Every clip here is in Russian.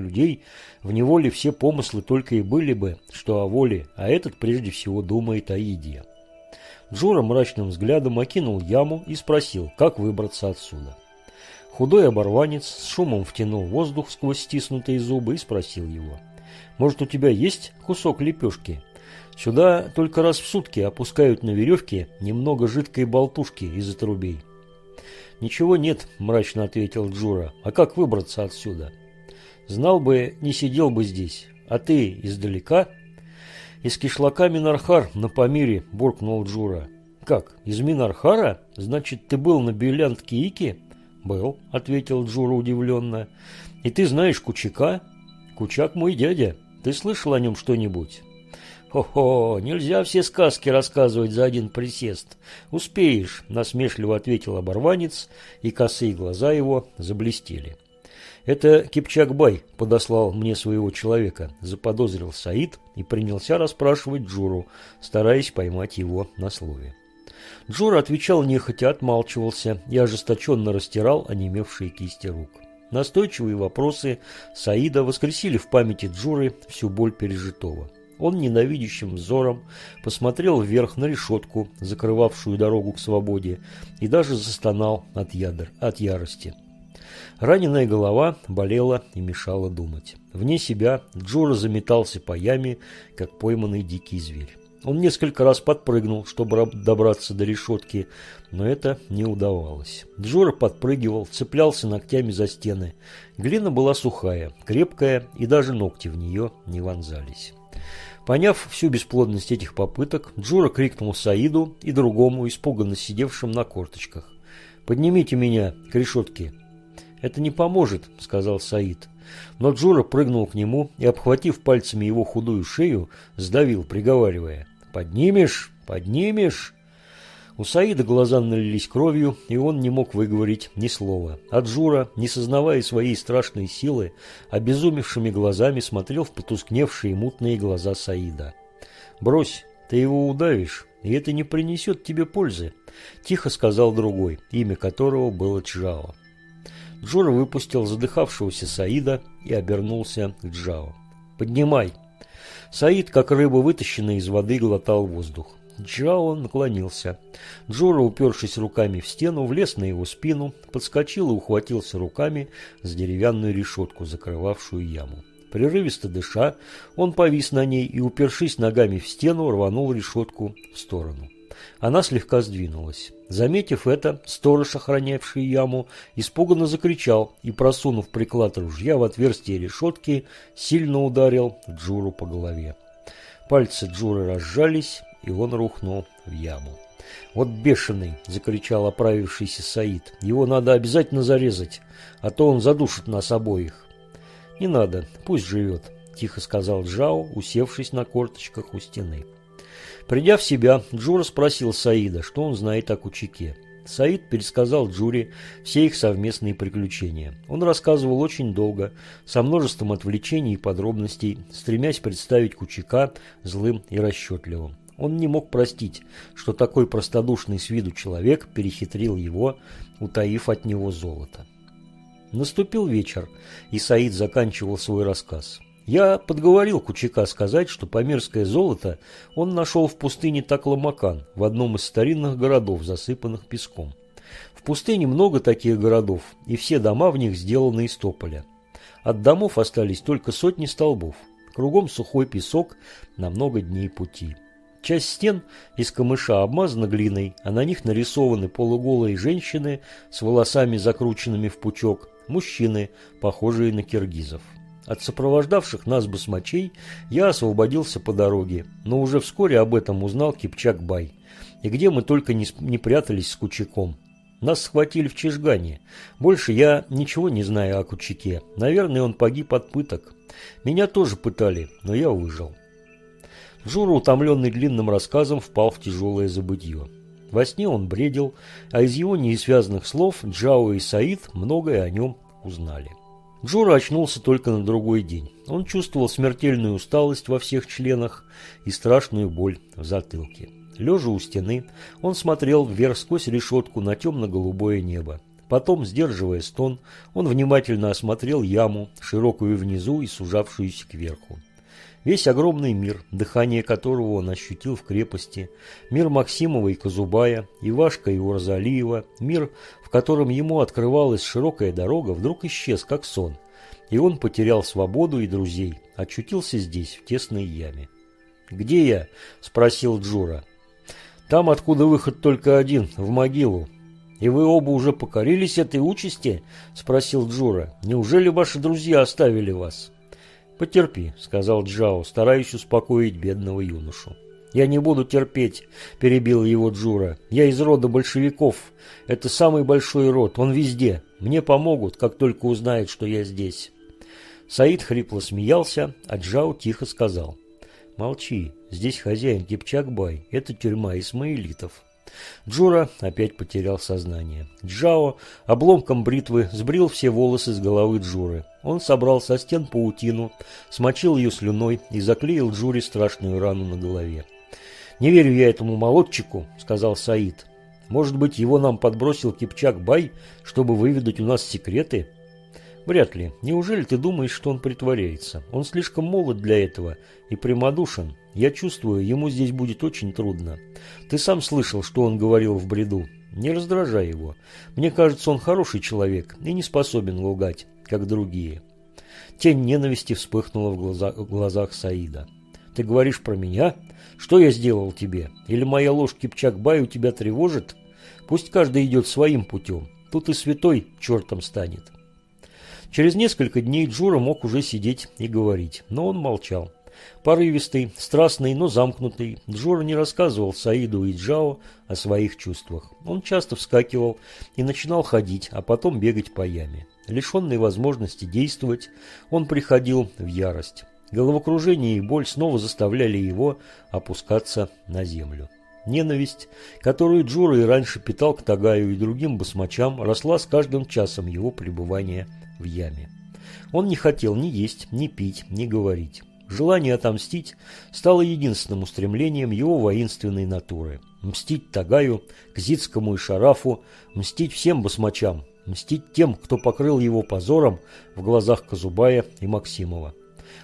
людей в неволе все помыслы только и были бы, что о воле, а этот прежде всего думает о еде. Джура мрачным взглядом окинул яму и спросил, как выбраться отсюда. Худой оборванец с шумом втянул воздух сквозь стиснутые зубы и спросил его. «Может, у тебя есть кусок лепешки?» Сюда только раз в сутки опускают на веревке немного жидкой болтушки из отрубей. «Ничего нет», – мрачно ответил Джура. «А как выбраться отсюда?» «Знал бы, не сидел бы здесь. А ты издалека?» «Из кишлака Минархар на Памире», – буркнул Джура. «Как, из Минархара? Значит, ты был на Белянтке Ики?» «Был», – ответил Джура удивленно. «И ты знаешь Кучака?» «Кучак мой дядя. Ты слышал о нем что-нибудь?» «Хо-хо, нельзя все сказки рассказывать за один присест. Успеешь», – насмешливо ответил оборванец, и косые глаза его заблестели. «Это Кипчак-бай подослал мне своего человека», – заподозрил Саид и принялся расспрашивать Джуру, стараясь поймать его на слове. Джура отвечал нехотя, отмалчивался и ожесточенно растирал онемевшие кисти рук. Настойчивые вопросы Саида воскресили в памяти Джуры всю боль пережитого. Он ненавидящим взором посмотрел вверх на решетку, закрывавшую дорогу к свободе, и даже застонал от, ядер, от ярости. Раненая голова болела и мешала думать. Вне себя Джура заметался по яме, как пойманный дикий зверь. Он несколько раз подпрыгнул, чтобы добраться до решетки, но это не удавалось. Джора подпрыгивал, цеплялся ногтями за стены. Глина была сухая, крепкая, и даже ногти в нее не вонзались. Поняв всю бесплодность этих попыток, Джура крикнул Саиду и другому, испуганно сидевшим на корточках. «Поднимите меня к решетке». «Это не поможет», — сказал Саид. Но Джура прыгнул к нему и, обхватив пальцами его худую шею, сдавил, приговаривая. «Поднимешь? Поднимешь?» У Саида глаза налились кровью, и он не мог выговорить ни слова. А Джура, не сознавая своей страшной силы, обезумевшими глазами смотрел в потускневшие мутные глаза Саида. «Брось, ты его удавишь, и это не принесет тебе пользы», – тихо сказал другой, имя которого было Чжао. Джура выпустил задыхавшегося Саида и обернулся к Джао. «Поднимай!» Саид, как рыба, вытащенная из воды, глотал воздух. Джао наклонился. Джора, упершись руками в стену, влез на его спину, подскочил и ухватился руками за деревянную решетку, закрывавшую яму. Прерывисто дыша, он повис на ней и, упершись ногами в стену, рванул решетку в сторону. Она слегка сдвинулась. Заметив это, сторож, охранявший яму, испуганно закричал и, просунув приклад ружья в отверстие решетки, сильно ударил Джуру по голове. Пальцы Джуры разжались, и он рухнул в яму. «Вот бешеный!» – закричал оправившийся Саид. «Его надо обязательно зарезать, а то он задушит нас обоих». «Не надо, пусть живет», – тихо сказал Джао, усевшись на корточках у стены. Придя в себя, Джура спросил Саида, что он знает о Кучике. Саид пересказал Джуре все их совместные приключения. Он рассказывал очень долго, со множеством отвлечений и подробностей, стремясь представить Кучика злым и расчетливым. Он не мог простить, что такой простодушный с виду человек перехитрил его, утаив от него золото. Наступил вечер, и Саид заканчивал свой рассказ. Я подговорил Кучака сказать, что памирское золото он нашел в пустыне Такламакан, в одном из старинных городов, засыпанных песком. В пустыне много таких городов, и все дома в них сделаны из тополя. От домов остались только сотни столбов. Кругом сухой песок на много дней пути. Часть стен из камыша обмазана глиной, а на них нарисованы полуголые женщины с волосами закрученными в пучок, мужчины, похожие на киргизов. От сопровождавших нас басмачей я освободился по дороге, но уже вскоре об этом узнал Кипчак-бай. И где мы только не, не прятались с Кучаком. Нас схватили в Чижгане. Больше я ничего не знаю о Кучаке. Наверное, он погиб от пыток. Меня тоже пытали, но я выжил. Жура, утомленный длинным рассказом, впал в тяжелое забытье. Во сне он бредил, а из его неисвязанных слов Джао и Саид многое о нем узнали. Джура очнулся только на другой день. Он чувствовал смертельную усталость во всех членах и страшную боль в затылке. Лежа у стены, он смотрел вверх сквозь решетку на темно-голубое небо. Потом, сдерживая стон, он внимательно осмотрел яму, широкую внизу и сужавшуюся кверху. Весь огромный мир, дыхание которого он ощутил в крепости, мир Максимова и Казубая, Ивашка и Урзалиева, мир, в котором ему открывалась широкая дорога, вдруг исчез, как сон, и он потерял свободу и друзей, очутился здесь, в тесной яме. «Где я?» – спросил Джура. «Там, откуда выход только один, в могилу». «И вы оба уже покорились этой участи?» – спросил Джура. «Неужели ваши друзья оставили вас?» «Потерпи», — сказал Джао, стараясь успокоить бедного юношу. «Я не буду терпеть», – перебил его Джура. «Я из рода большевиков. Это самый большой род. Он везде. Мне помогут, как только узнают, что я здесь». Саид хрипло смеялся, а Джао тихо сказал. «Молчи. Здесь хозяин Кипчак-бай. Это тюрьма исмаилитов». Джура опять потерял сознание. Джао обломком бритвы сбрил все волосы с головы Джуры. Он собрал со стен паутину, смочил ее слюной и заклеил Джуре страшную рану на голове. «Не верю я этому молодчику», — сказал Саид. «Может быть, его нам подбросил Кипчак-бай, чтобы выведать у нас секреты?» «Вряд ли. Неужели ты думаешь, что он притворяется? Он слишком молод для этого и прямодушен. Я чувствую, ему здесь будет очень трудно. Ты сам слышал, что он говорил в бреду. Не раздражай его. Мне кажется, он хороший человек и не способен лгать, как другие. Тень ненависти вспыхнула в, глаза, в глазах Саида. Ты говоришь про меня? Что я сделал тебе? Или моя ложь Кипчак-бай у тебя тревожит? Пусть каждый идет своим путем. Тут и святой чертом станет. Через несколько дней Джура мог уже сидеть и говорить, но он молчал. Порывистый, страстный, но замкнутый, Джора не рассказывал Саиду и Джао о своих чувствах. Он часто вскакивал и начинал ходить, а потом бегать по яме. Лишенный возможности действовать, он приходил в ярость. Головокружение и боль снова заставляли его опускаться на землю. Ненависть, которую Джура и раньше питал к Тагаю и другим басмачам, росла с каждым часом его пребывания в яме. Он не хотел ни есть, ни пить, ни говорить. Желание отомстить стало единственным устремлением его воинственной натуры. Мстить Тагаю, Кзицкому и Шарафу, мстить всем басмачам, мстить тем, кто покрыл его позором в глазах Казубая и Максимова.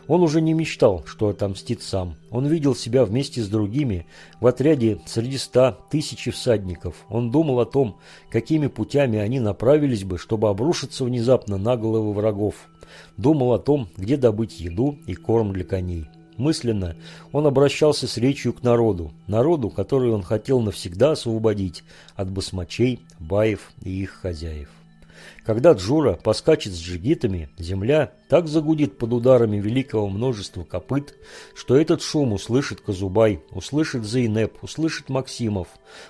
Он уже не мечтал, что отомстит сам. Он видел себя вместе с другими в отряде среди ста тысяч всадников. Он думал о том, какими путями они направились бы, чтобы обрушиться внезапно на головы врагов. Думал о том, где добыть еду и корм для коней. Мысленно он обращался с речью к народу, народу, который он хотел навсегда освободить от басмачей, баев и их хозяев. Когда Джура поскачет с джигитами, земля так загудит под ударами великого множества копыт, что этот шум услышит Казубай, услышит Зейнеп, услышит Максимов,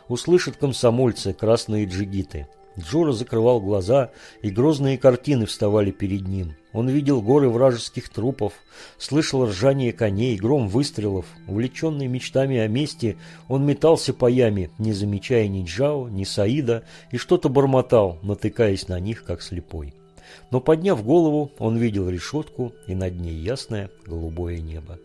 услышит комсомольцы, красные джигиты. Джора закрывал глаза, и грозные картины вставали перед ним. Он видел горы вражеских трупов, слышал ржание коней, гром выстрелов. Увлеченный мечтами о мести, он метался по яме, не замечая ни Джао, ни Саида, и что-то бормотал, натыкаясь на них, как слепой. Но подняв голову, он видел решетку и над ней ясное голубое небо.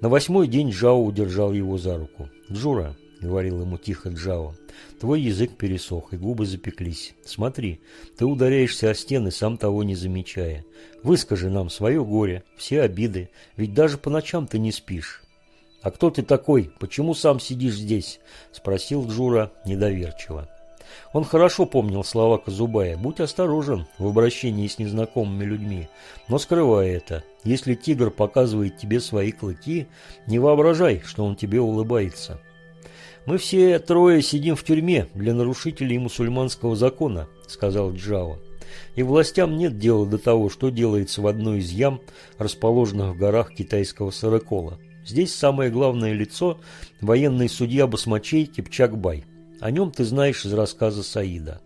На восьмой день Джао удержал его за руку. «Джура, — говорил ему тихо Джао. «Твой язык пересох, и губы запеклись. Смотри, ты ударяешься о стены, сам того не замечая. Выскажи нам свое горе, все обиды, ведь даже по ночам ты не спишь». «А кто ты такой? Почему сам сидишь здесь?» — спросил Джура недоверчиво. Он хорошо помнил слова Казубая «Будь осторожен в обращении с незнакомыми людьми, но скрывай это. Если тигр показывает тебе свои клыки, не воображай, что он тебе улыбается». «Мы все трое сидим в тюрьме для нарушителей мусульманского закона», — сказал Джао. «И властям нет дела до того, что делается в одной из ям, расположенных в горах китайского Сарыкола. Здесь самое главное лицо – военный судья басмачей Кипчакбай. О нем ты знаешь из рассказа Саида.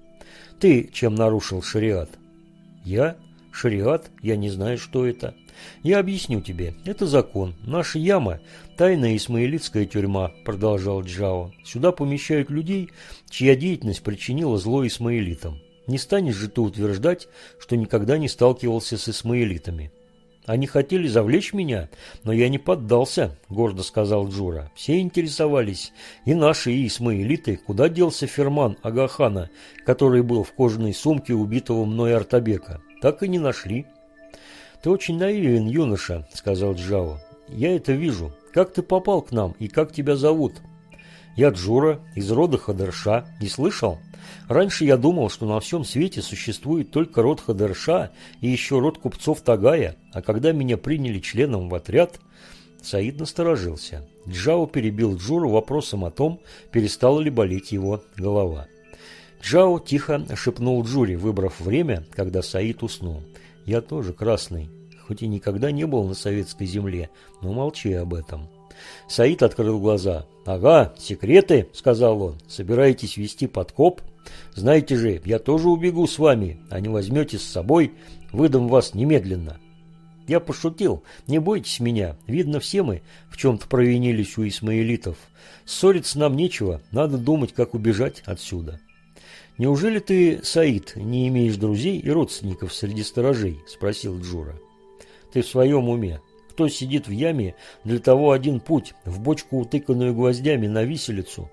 Ты чем нарушил шариат?» «Я? Шариат? Я не знаю, что это». «Я объясню тебе. Это закон. Наша яма – тайная исмаилитская тюрьма», – продолжал Джао. «Сюда помещают людей, чья деятельность причинила зло исмаилитам. Не станешь же ты утверждать, что никогда не сталкивался с исмаилитами». Они хотели завлечь меня, но я не поддался, гордо сказал Джура. Все интересовались, и наши, и исмаилиты, куда делся Ферман Агахана, который был в кожаной сумке убитого мной Артабека. Так и не нашли. Ты очень наивен, юноша, сказал Джао. Я это вижу. Как ты попал к нам и как тебя зовут? Я Джура, из рода Хадерша. Не слышал? Раньше я думал, что на всем свете существует только род Хадерша и еще род купцов Тагая, а когда меня приняли членом в отряд, Саид насторожился. Джао перебил Джуру вопросом о том, перестала ли болеть его голова. Джао тихо шепнул Джуре, выбрав время, когда Саид уснул. «Я тоже красный, хоть и никогда не был на советской земле, но молчи об этом». Саид открыл глаза. «Ага, секреты», — сказал он. «Собираетесь вести подкоп?» Знаете же, я тоже убегу с вами, а не возьмете с собой, выдам вас немедленно. Я пошутил, не бойтесь меня, видно все мы в чем-то провинились у исмаилитов. Ссориться нам нечего, надо думать, как убежать отсюда. Неужели ты, Саид, не имеешь друзей и родственников среди сторожей? Спросил Джура. Ты в своем уме. Кто сидит в яме, для того один путь, в бочку, утыканную гвоздями на виселицу,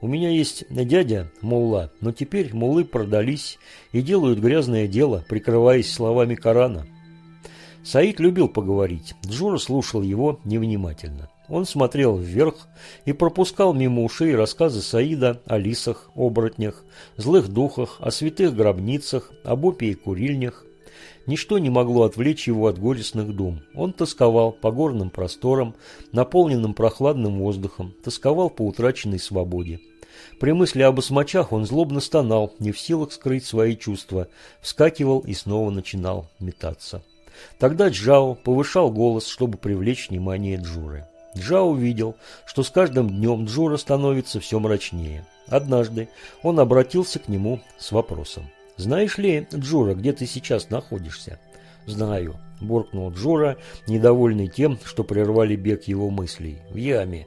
у меня есть дядя Мулла, но теперь Муллы продались и делают грязное дело, прикрываясь словами Корана. Саид любил поговорить. Джура слушал его невнимательно. Он смотрел вверх и пропускал мимо ушей рассказы Саида о лисах, оборотнях, злых духах, о святых гробницах, об опии и курильнях. Ничто не могло отвлечь его от горестных дум. Он тосковал по горным просторам, наполненным прохладным воздухом, тосковал по утраченной свободе. При мысли об осмочах он злобно стонал, не в силах скрыть свои чувства, вскакивал и снова начинал метаться. Тогда Джао повышал голос, чтобы привлечь внимание Джуры. Джао увидел, что с каждым днем Джура становится все мрачнее. Однажды он обратился к нему с вопросом. «Знаешь ли, Джура, где ты сейчас находишься?» «Знаю», – буркнул Джура, недовольный тем, что прервали бег его мыслей. «В яме».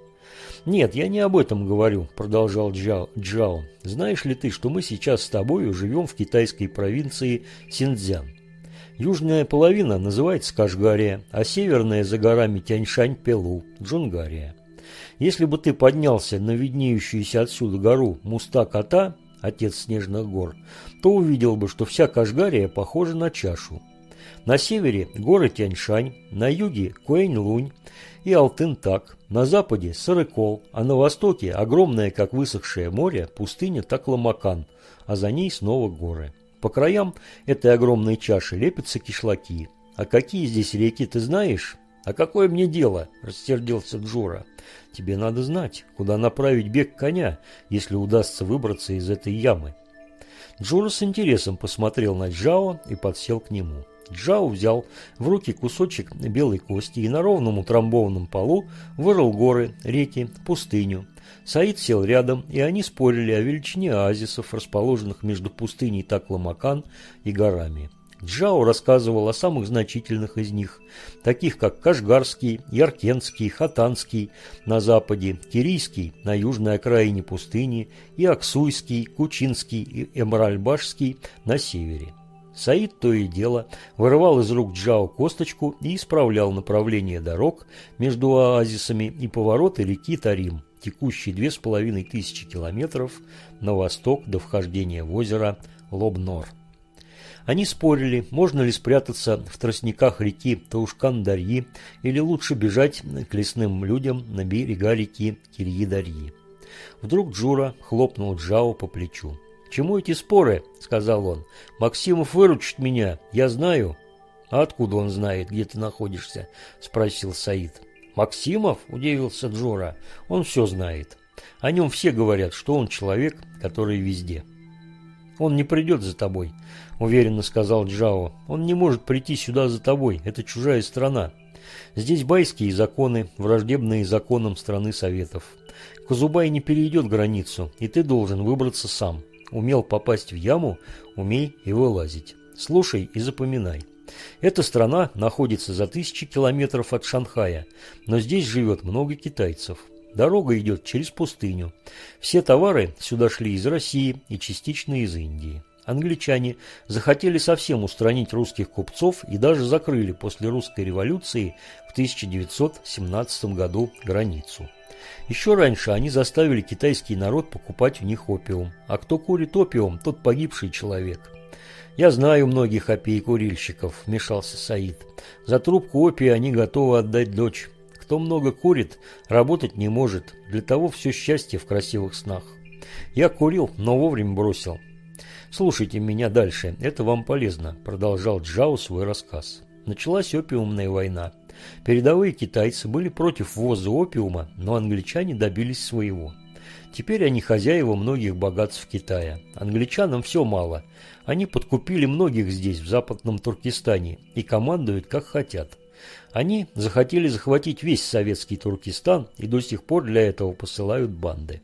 «Нет, я не об этом говорю», – продолжал Джао. Джао. «Знаешь ли ты, что мы сейчас с тобой живем в китайской провинции Синьцзян? Южная половина называется Кашгария, а северная за горами Тяньшань-Пелу – Джунгария. Если бы ты поднялся на виднеющуюся отсюда гору Муста-Кота, отец снежных гор, то увидел бы, что вся Кашгария похожа на чашу. На севере горы Тяньшань, на юге Куэнь-Лунь и Алтын-Так, на западе Сарыкол, а на востоке огромная, как высохшее море, пустыня Такламакан, а за ней снова горы. По краям этой огромной чаши лепятся кишлаки. А какие здесь реки, ты знаешь? «А какое мне дело?» – рассердился Джура. «Тебе надо знать, куда направить бег коня, если удастся выбраться из этой ямы». Джура с интересом посмотрел на Джао и подсел к нему. Джао взял в руки кусочек белой кости и на ровном утрамбованном полу вырыл горы, реки, пустыню. Саид сел рядом, и они спорили о величине оазисов, расположенных между пустыней Такламакан и горами. Джао рассказывал о самых значительных из них, таких как Кашгарский, Яркентский, Хатанский на западе, Кирийский на южной окраине пустыни и Аксуйский, Кучинский и Эмральбашский на севере. Саид то и дело вырывал из рук Джао косточку и исправлял направление дорог между оазисами и повороты реки Тарим, текущей две с половиной тысячи километров на восток до вхождения в озеро Лобнор. Они спорили, можно ли спрятаться в тростниках реки Таушкан-Дарьи или лучше бежать к лесным людям на берега реки Кирьи-Дарьи. Вдруг Джура хлопнул Джао по плечу. «Чему эти споры?» – сказал он. «Максимов выручит меня, я знаю». «А откуда он знает, где ты находишься?» – спросил Саид. «Максимов?» – удивился Джура. «Он все знает. О нем все говорят, что он человек, который везде». «Он не придет за тобой», – уверенно сказал Джао. «Он не может прийти сюда за тобой. Это чужая страна. Здесь байские законы, враждебные законам страны Советов. Казубай не перейдет границу, и ты должен выбраться сам. Умел попасть в яму, умей и вылазить. Слушай и запоминай. Эта страна находится за тысячи километров от Шанхая, но здесь живет много китайцев. Дорога идет через пустыню. Все товары сюда шли из России и частично из Индии. Англичане захотели совсем устранить русских купцов и даже закрыли после русской революции в 1917 году границу. Еще раньше они заставили китайский народ покупать у них опиум. А кто курит опиум, тот погибший человек. «Я знаю многих опий-курильщиков», – вмешался Саид. «За трубку опия они готовы отдать дочь. Кто много курит, работать не может. Для того все счастье в красивых снах. Я курил, но вовремя бросил. Слушайте меня дальше, это вам полезно», – продолжал Джао свой рассказ. Началась опиумная война. Передовые китайцы были против ввоза опиума, но англичане добились своего. Теперь они хозяева многих богатств Китая. Англичанам все мало. Они подкупили многих здесь, в западном Туркестане, и командуют как хотят. Они захотели захватить весь советский Туркестан и до сих пор для этого посылают банды.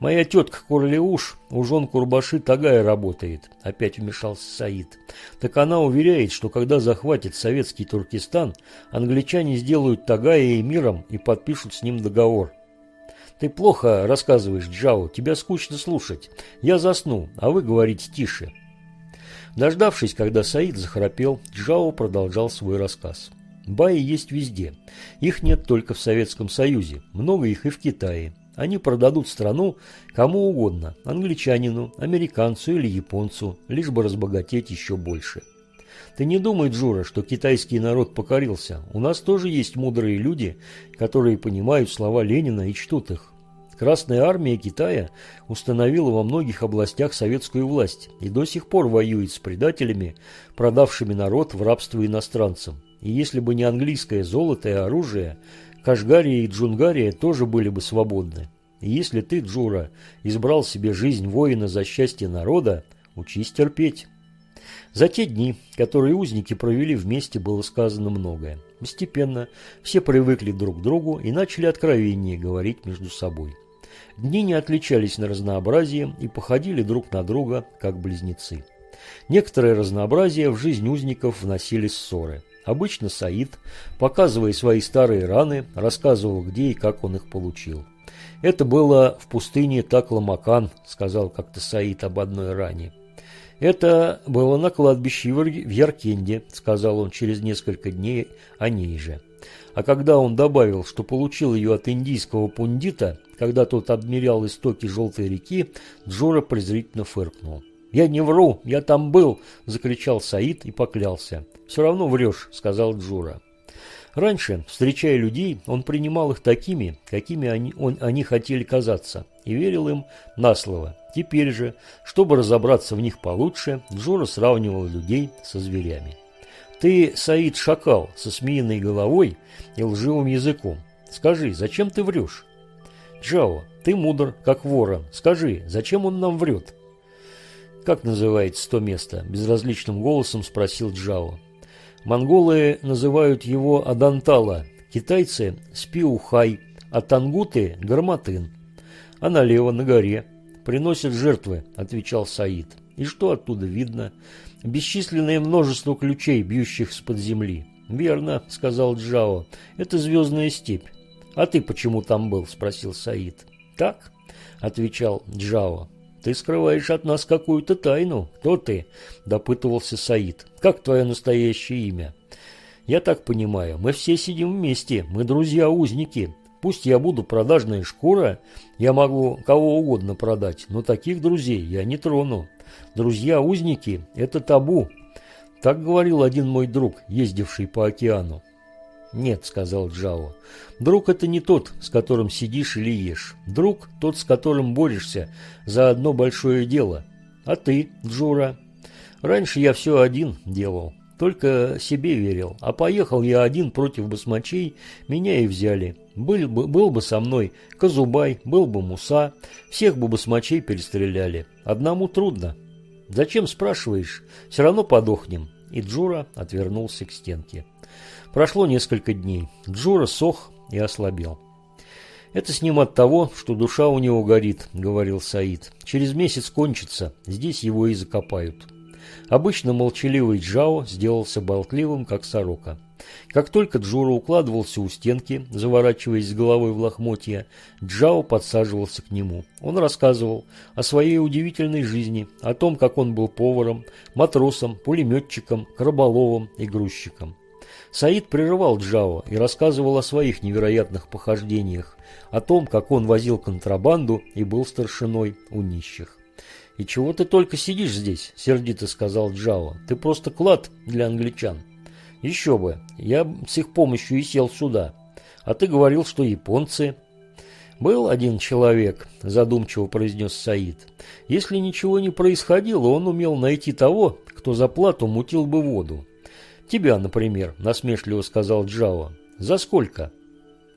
«Моя тетка Курлеуш у жен Курбаши Тагая работает», – опять вмешался Саид. «Так она уверяет, что когда захватит советский Туркестан, англичане сделают Тагая эмиром и подпишут с ним договор». «Ты плохо рассказываешь, Джао, тебя скучно слушать. Я засну, а вы говорите тише». Дождавшись, когда Саид захрапел, Джао продолжал свой рассказ. Баи есть везде. Их нет только в Советском Союзе. Много их и в Китае. Они продадут страну кому угодно, англичанину, американцу или японцу, лишь бы разбогатеть еще больше. Ты не думай, Джура, что китайский народ покорился. У нас тоже есть мудрые люди, которые понимают слова Ленина и чтут их. Красная армия Китая установила во многих областях советскую власть и до сих пор воюет с предателями, продавшими народ в рабство иностранцам. И если бы не английское золото и оружие, Кашгария и Джунгария тоже были бы свободны. И если ты, Джура, избрал себе жизнь воина за счастье народа, учись терпеть. За те дни, которые узники провели вместе, было сказано многое. Постепенно все привыкли друг к другу и начали откровеннее говорить между собой. Дни не отличались на разнообразие и походили друг на друга, как близнецы. Некоторое разнообразие в жизнь узников вносили ссоры – Обычно Саид, показывая свои старые раны, рассказывал, где и как он их получил. «Это было в пустыне Такламакан», — сказал как-то Саид об одной ране. «Это было на кладбище в Яркенде», — сказал он через несколько дней о ней же. А когда он добавил, что получил ее от индийского пундита, когда тот обмерял истоки Желтой реки, Джора презрительно фыркнул. «Я не вру, я там был!» – закричал Саид и поклялся. «Все равно врешь», – сказал Джура. Раньше, встречая людей, он принимал их такими, какими они, он, они хотели казаться, и верил им на слово. Теперь же, чтобы разобраться в них получше, Джура сравнивал людей со зверями. «Ты, Саид, шакал со смеиной головой и лживым языком. Скажи, зачем ты врешь?» «Джао, ты мудр, как ворон. Скажи, зачем он нам врет?» «Как называется то место?» – безразличным голосом спросил Джао. «Монголы называют его Адантала, китайцы – Спиухай, а тангуты – Гарматын. А налево, на горе, приносят жертвы», – отвечал Саид. «И что оттуда видно? Бесчисленное множество ключей, бьющих с-под земли». «Верно», – сказал Джао, – «это звездная степь». «А ты почему там был?» – спросил Саид. «Так», – отвечал Джао. «Ты скрываешь от нас какую-то тайну. Кто ты?» – допытывался Саид. «Как твое настоящее имя?» «Я так понимаю, мы все сидим вместе, мы друзья-узники. Пусть я буду продажная шкура, я могу кого угодно продать, но таких друзей я не трону. Друзья-узники – это табу». Так говорил один мой друг, ездивший по океану. «Нет», — сказал Джао. «Друг — это не тот, с которым сидишь или ешь. Друг — тот, с которым борешься за одно большое дело. А ты, Джура?» «Раньше я все один делал, только себе верил. А поехал я один против басмачей, меня и взяли. Был бы, был бы со мной Казубай, был бы Муса, всех бы басмачей перестреляли. Одному трудно. Зачем спрашиваешь? Все равно подохнем». И Джура отвернулся к стенке. Прошло несколько дней. Джура сох и ослабел. «Это с ним от того, что душа у него горит», — говорил Саид. «Через месяц кончится, здесь его и закопают». Обычно молчаливый Джао сделался болтливым, как сорока. Как только Джура укладывался у стенки, заворачиваясь с головой в лохмотья, Джао подсаживался к нему. Он рассказывал о своей удивительной жизни, о том, как он был поваром, матросом, пулеметчиком, краболовом и грузчиком. Саид прерывал Джао и рассказывал о своих невероятных похождениях, о том, как он возил контрабанду и был старшиной у нищих. «И чего ты только сидишь здесь?» – сердито сказал Джао. «Ты просто клад для англичан». «Еще бы, я с их помощью и сел сюда. А ты говорил, что японцы...» «Был один человек», – задумчиво произнес Саид. «Если ничего не происходило, он умел найти того, кто за плату мутил бы воду. «Тебя, например», – насмешливо сказал Джао. «За сколько?»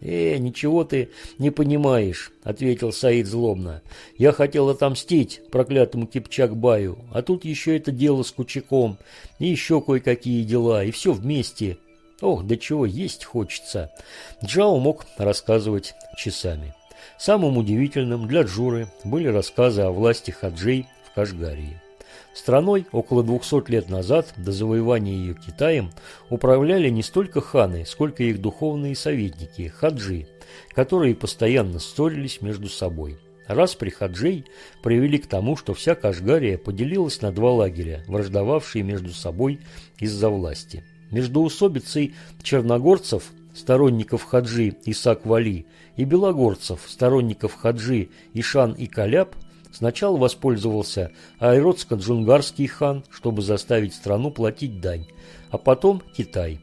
«Э, ничего ты не понимаешь», – ответил Саид злобно. «Я хотел отомстить проклятому Кипчак-баю, а тут еще это дело с Кучаком, и еще кое-какие дела, и все вместе. Ох, да чего есть хочется». Джао мог рассказывать часами. Самым удивительным для Джуры были рассказы о власти хаджей в Кашгарии. Страной около 200 лет назад, до завоевания ее Китаем, управляли не столько ханы, сколько их духовные советники, хаджи, которые постоянно ссорились между собой. Раз при хаджей привели к тому, что вся Кашгария поделилась на два лагеря, враждовавшие между собой из-за власти. Между усобицей черногорцев, сторонников хаджи Исак Вали, и белогорцев, сторонников хаджи Ишан и Каляп, Сначала воспользовался айродско-джунгарский хан, чтобы заставить страну платить дань, а потом Китай.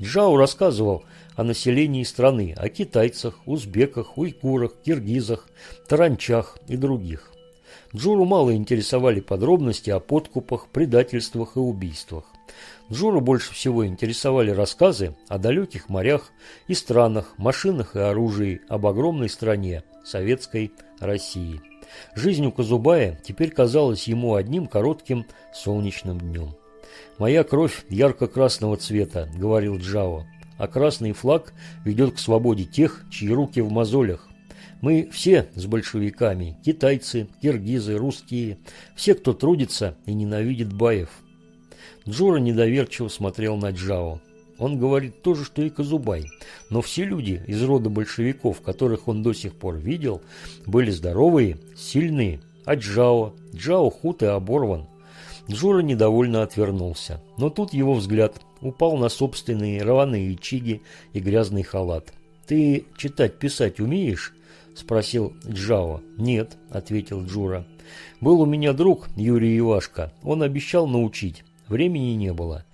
Джао рассказывал о населении страны, о китайцах, узбеках, уйгурах, киргизах, таранчах и других. Джуру мало интересовали подробности о подкупах, предательствах и убийствах. Джуру больше всего интересовали рассказы о далеких морях и странах, машинах и оружии, об огромной стране, советской России. Жизнь у Казубая теперь казалась ему одним коротким солнечным днем. «Моя кровь ярко-красного цвета», — говорил Джао, «а красный флаг ведет к свободе тех, чьи руки в мозолях. Мы все с большевиками, китайцы, киргизы, русские, все, кто трудится и ненавидит Баев». Джора недоверчиво смотрел на Джао. Он говорит то же, что и Казубай. Но все люди из рода большевиков, которых он до сих пор видел, были здоровые, сильные. А Джао? Джао худ и оборван. Джура недовольно отвернулся. Но тут его взгляд упал на собственные рваные чиги и грязный халат. «Ты читать-писать умеешь?» – спросил Джао. «Нет», – ответил Джура. «Был у меня друг Юрий Ивашко. Он обещал научить. Времени не было.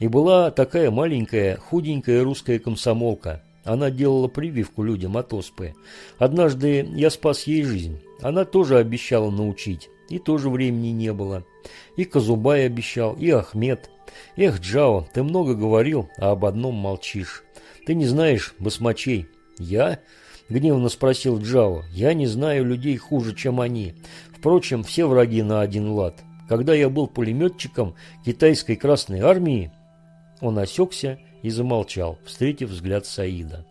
И была такая маленькая, худенькая русская комсомолка. Она делала прививку людям от оспы. Однажды я спас ей жизнь. Она тоже обещала научить. И тоже времени не было. И Казубай обещал, и Ахмед. Эх, Джао, ты много говорил, а об одном молчишь. Ты не знаешь басмачей. Я? Гневно спросил Джао. Я не знаю людей хуже, чем они. Впрочем, все враги на один лад. Когда я был пулеметчиком китайской Красной Армии, он осекся и замолчал, встретив взгляд Саида.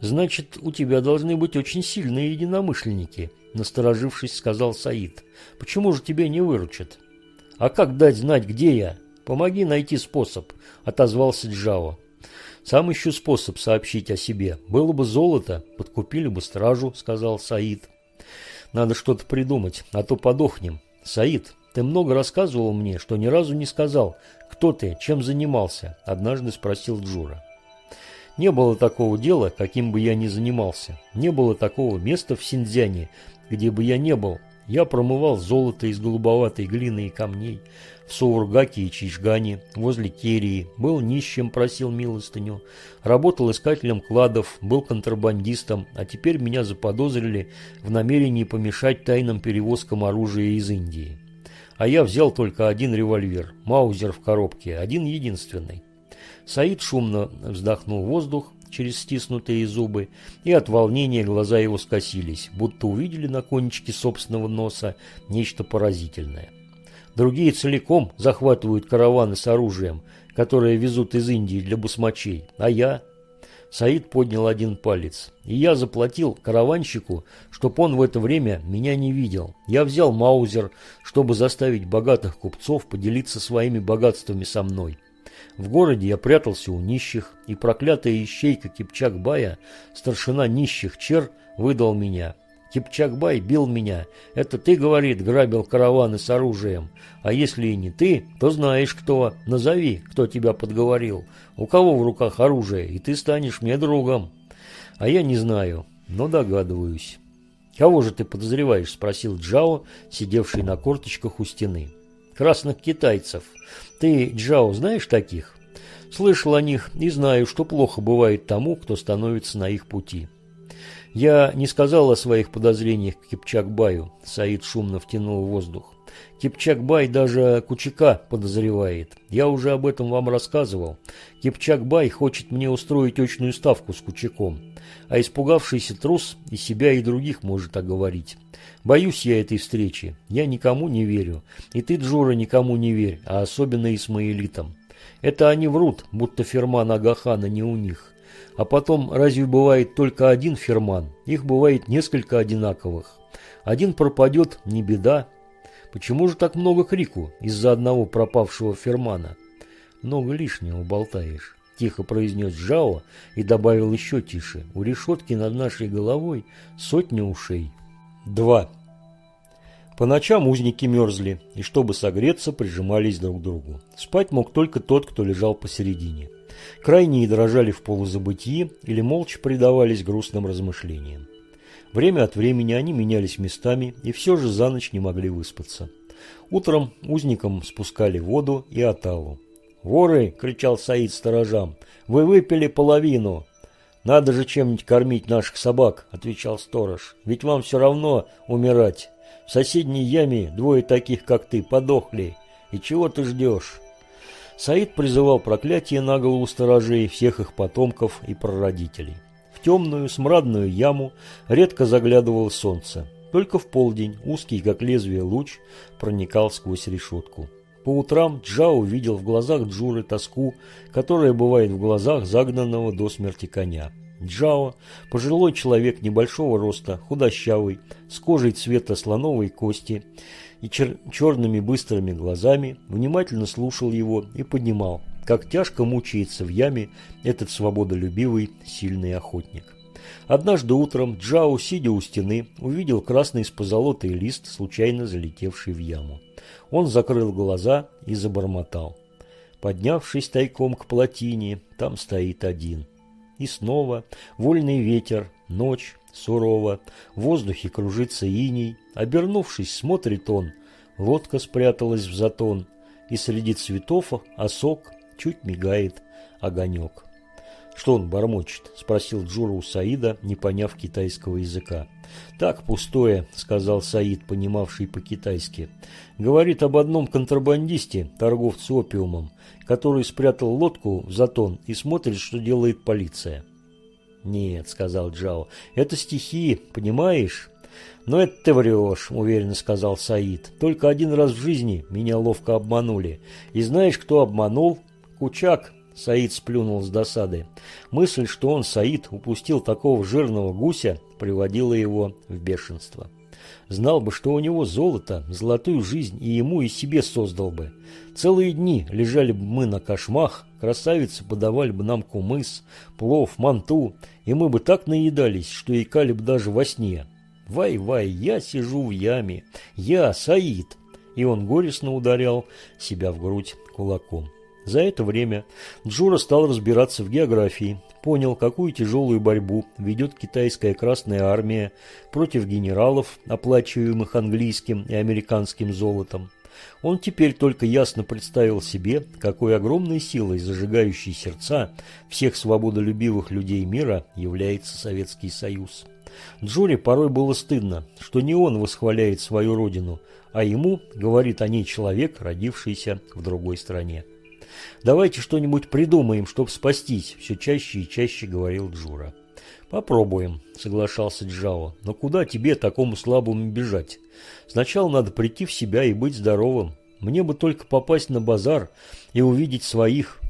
«Значит, у тебя должны быть очень сильные единомышленники», – насторожившись, сказал Саид. «Почему же тебя не выручат?» «А как дать знать, где я? Помоги найти способ», – отозвался Джао. «Сам ищу способ сообщить о себе. Было бы золото, подкупили бы стражу», – сказал Саид. «Надо что-то придумать, а то подохнем. Саид, ты много рассказывал мне, что ни разу не сказал, «Кто ты? Чем занимался?» – однажды спросил Джура. Не было такого дела, каким бы я ни занимался. Не было такого места в Синьцзяне, где бы я не был. Я промывал золото из голубоватой глины и камней. В Саургаке и Чишгане, возле Керии. Был нищим, просил милостыню. Работал искателем кладов, был контрабандистом, а теперь меня заподозрили в намерении помешать тайным перевозкам оружия из Индии. А я взял только один револьвер, маузер в коробке, один единственный. Саид шумно вздохнул воздух через стиснутые зубы, и от волнения глаза его скосились, будто увидели на кончике собственного носа нечто поразительное. Другие целиком захватывают караваны с оружием, которые везут из Индии для басмачей, а я Саид поднял один палец. И я заплатил караванщику, чтоб он в это время меня не видел. Я взял маузер, чтобы заставить богатых купцов поделиться своими богатствами со мной. В городе я прятался у нищих, и проклятая ищейка Кипчак-бая, старшина нищих чер, выдал меня. Кипчак-бай бил меня. Это ты, говорит, грабил караваны с оружием. А если и не ты, то знаешь кто. Назови, кто тебя подговорил. У кого в руках оружие, и ты станешь мне другом. А я не знаю, но догадываюсь. «Кого же ты подозреваешь?» – спросил Джао, сидевший на корточках у стены. «Красных китайцев. Ты, Джао, знаешь таких?» «Слышал о них и знаю, что плохо бывает тому, кто становится на их пути». «Я не сказал о своих подозрениях к Кипчакбаю», – Саид шумно втянул воздух. Кипчакбай даже Кучака подозревает. Я уже об этом вам рассказывал. Кипчакбай хочет мне устроить очную ставку с Кучаком. А испугавшийся трус и себя, и других может оговорить. Боюсь я этой встречи. Я никому не верю. И ты, Джура, никому не верь, а особенно исмаилитам. Это они врут, будто ферман Агахана не у них. А потом, разве бывает только один ферман? Их бывает несколько одинаковых. Один пропадет, не беда, Почему же так много крику из-за одного пропавшего фермана? Много лишнего болтаешь. Тихо произнес Жао и добавил еще тише. У решетки над нашей головой сотня ушей. Два. По ночам узники мерзли, и чтобы согреться, прижимались друг к другу. Спать мог только тот, кто лежал посередине. Крайние дрожали в полузабытии или молча предавались грустным размышлениям. Время от времени они менялись местами и все же за ночь не могли выспаться. Утром узникам спускали воду и оталу. «Воры!» – кричал Саид сторожам. «Вы выпили половину!» «Надо же чем-нибудь кормить наших собак», – отвечал сторож. «Ведь вам все равно умирать. В соседней яме двое таких, как ты, подохли. И чего ты ждешь?» Саид призывал проклятие на голову сторожей, всех их потомков и прародителей темную смрадную яму редко заглядывало солнце. Только в полдень узкий, как лезвие, луч проникал сквозь решетку. По утрам Джао видел в глазах Джуры тоску, которая бывает в глазах загнанного до смерти коня. Джао, пожилой человек небольшого роста, худощавый, с кожей цвета слоновой кости и чер черными быстрыми глазами, внимательно слушал его и поднимал как тяжко мучается в яме этот свободолюбивый, сильный охотник. Однажды утром Джао, сидя у стены, увидел красный с позолотой лист, случайно залетевший в яму. Он закрыл глаза и забормотал. Поднявшись тайком к плотине, там стоит один. И снова вольный ветер, ночь, сурово, в воздухе кружится иней. Обернувшись, смотрит он, лодка спряталась в затон, и среди цветов осок Чуть мигает огонек. «Что он бормочет?» – спросил Джура у Саида, не поняв китайского языка. «Так, пустое», – сказал Саид, понимавший по-китайски. «Говорит об одном контрабандисте, торговце опиумом, который спрятал лодку в затон и смотрит, что делает полиция». «Нет», – сказал Джао, – «это стихи, понимаешь?» «Но это ты врешь», – уверенно сказал Саид. «Только один раз в жизни меня ловко обманули. И знаешь, кто обманул?» Кучак, Саид сплюнул с досады. Мысль, что он, Саид, упустил такого жирного гуся, приводила его в бешенство. Знал бы, что у него золото, золотую жизнь и ему и себе создал бы. Целые дни лежали бы мы на кошмах, красавицы подавали бы нам кумыс, плов, манту, и мы бы так наедались, что икали бы даже во сне. Вай-вай, я сижу в яме, я Саид. И он горестно ударял себя в грудь кулаком. За это время Джура стал разбираться в географии, понял, какую тяжелую борьбу ведет китайская Красная Армия против генералов, оплачиваемых английским и американским золотом. Он теперь только ясно представил себе, какой огромной силой, зажигающей сердца всех свободолюбивых людей мира, является Советский Союз. Джуре порой было стыдно, что не он восхваляет свою родину, а ему говорит о ней человек, родившийся в другой стране. «Давайте что-нибудь придумаем, чтобы спастись», – все чаще и чаще говорил Джура. «Попробуем», – соглашался Джао. «Но куда тебе, такому слабому, бежать? Сначала надо прийти в себя и быть здоровым. Мне бы только попасть на базар и увидеть своих.